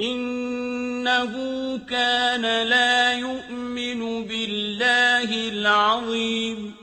إِنَّهُ كَانَ لَا يُؤْمِنُ بِاللَّهِ الْعَظِيمِ.